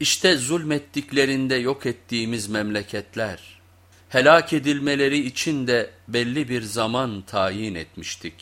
İşte zulmettiklerinde yok ettiğimiz memleketler, helak edilmeleri için de belli bir zaman tayin etmiştik.